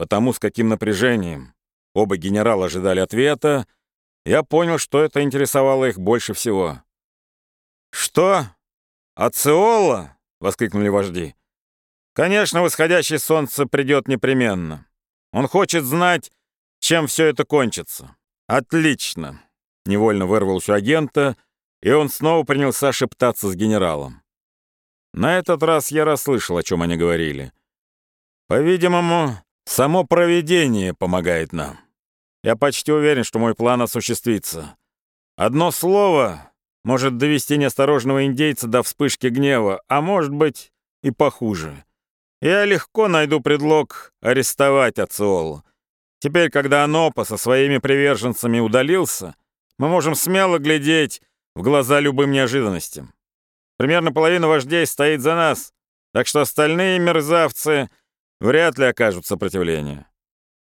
потому с каким напряжением оба генерала ожидали ответа, я понял, что это интересовало их больше всего. «Что? Ациола?» — воскликнули вожди. «Конечно, восходящее солнце придет непременно. Он хочет знать, чем все это кончится». «Отлично!» — невольно вырвалось у агента, и он снова принялся шептаться с генералом. На этот раз я расслышал, о чем они говорили. По-видимому, само провидение помогает нам. Я почти уверен, что мой план осуществится. Одно слово может довести неосторожного индейца до вспышки гнева, а может быть и похуже. Я легко найду предлог арестовать Ациолу. Теперь, когда Анопа со своими приверженцами удалился, мы можем смело глядеть в глаза любым неожиданностям. Примерно половина вождей стоит за нас, так что остальные мерзавцы вряд ли окажут сопротивление.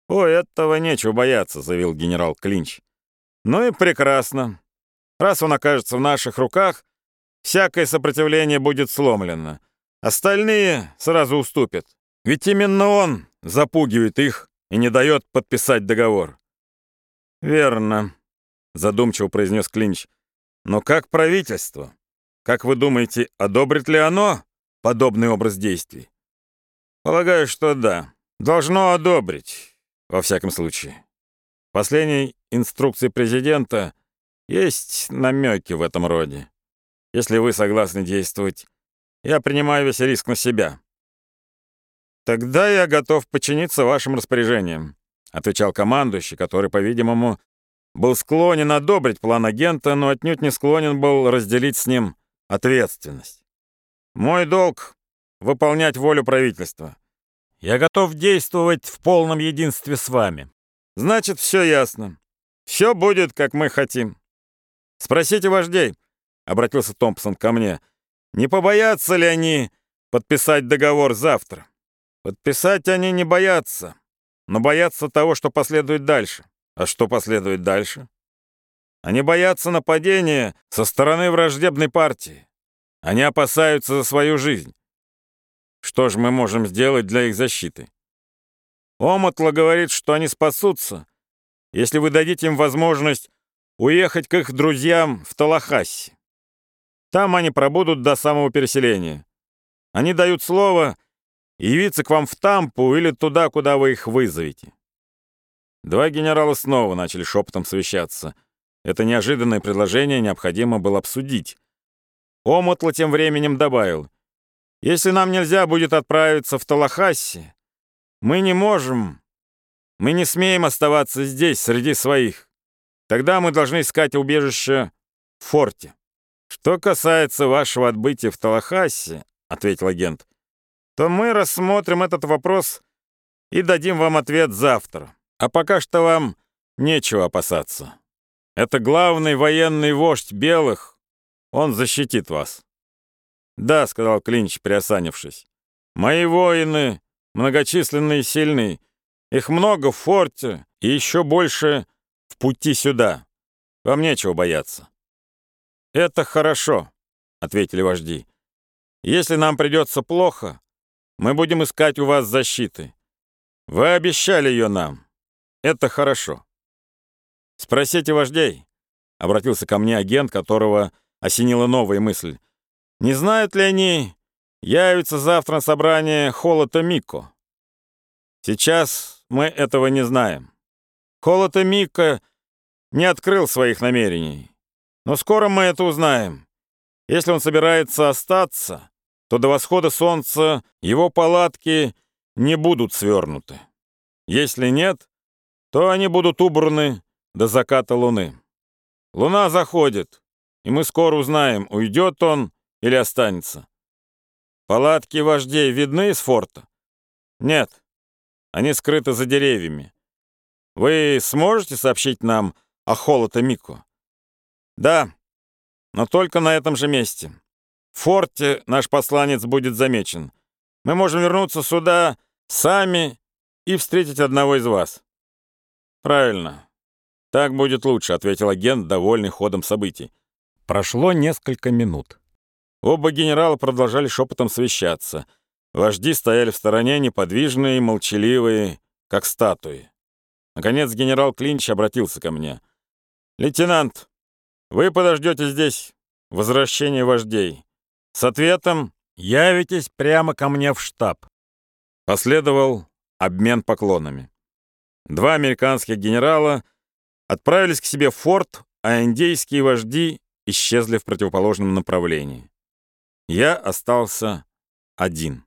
«О, этого нечего бояться», — заявил генерал Клинч. «Ну и прекрасно. Раз он окажется в наших руках, всякое сопротивление будет сломлено. Остальные сразу уступят. Ведь именно он запугивает их и не дает подписать договор». «Верно», — задумчиво произнес Клинч. «Но как правительство? Как вы думаете, одобрит ли оно подобный образ действий? Полагаю, что да. Должно одобрить, во всяком случае. В последней инструкции президента есть намеки в этом роде. Если вы согласны действовать, я принимаю весь риск на себя. Тогда я готов подчиниться вашим распоряжениям, отвечал командующий, который, по-видимому, был склонен одобрить план агента, но отнюдь не склонен был разделить с ним ответственность. Мой долг — выполнять волю правительства. Я готов действовать в полном единстве с вами. Значит, все ясно. Все будет, как мы хотим. Спросите вождей, — обратился Томпсон ко мне, — не побоятся ли они подписать договор завтра? Подписать они не боятся, но боятся того, что последует дальше. А что последует дальше? Они боятся нападения со стороны враждебной партии. Они опасаются за свою жизнь. Что же мы можем сделать для их защиты? Омотло говорит, что они спасутся, если вы дадите им возможность уехать к их друзьям в Талахасси. Там они пробудут до самого переселения. Они дают слово явиться к вам в Тампу или туда, куда вы их вызовете. Два генерала снова начали шепотом совещаться — это неожиданное предложение необходимо было обсудить. Омотло тем временем добавил. «Если нам нельзя будет отправиться в Талахасси, мы не можем, мы не смеем оставаться здесь, среди своих. Тогда мы должны искать убежище в форте. Что касается вашего отбытия в Талахасси, — ответил агент, — то мы рассмотрим этот вопрос и дадим вам ответ завтра. А пока что вам нечего опасаться. Это главный военный вождь белых. Он защитит вас». «Да», — сказал Клинч, приосанившись. «Мои воины многочисленные и сильные. Их много в форте и еще больше в пути сюда. Вам нечего бояться». «Это хорошо», — ответили вожди. «Если нам придется плохо, мы будем искать у вас защиты. Вы обещали ее нам. Это хорошо». «Спросите вождей», — обратился ко мне агент, которого осенила новая мысль. «Не знают ли они, явится завтра на собрание Холота Мико?» «Сейчас мы этого не знаем. Холота Мико не открыл своих намерений. Но скоро мы это узнаем. Если он собирается остаться, то до восхода солнца его палатки не будут свернуты. Если нет, то они будут убраны до заката луны. Луна заходит, и мы скоро узнаем, уйдет он или останется. Палатки вождей видны из форта? Нет, они скрыты за деревьями. Вы сможете сообщить нам о Холота Мико? Да, но только на этом же месте. В форте наш посланец будет замечен. Мы можем вернуться сюда сами и встретить одного из вас. Правильно. «Так будет лучше», — ответил агент, довольный ходом событий. Прошло несколько минут. Оба генерала продолжали шепотом совещаться. Вожди стояли в стороне, неподвижные, молчаливые, как статуи. Наконец генерал Клинч обратился ко мне. «Лейтенант, вы подождете здесь возвращения вождей. С ответом явитесь прямо ко мне в штаб». Последовал обмен поклонами. Два американских генерала отправились к себе в форт, а индейские вожди исчезли в противоположном направлении. Я остался один.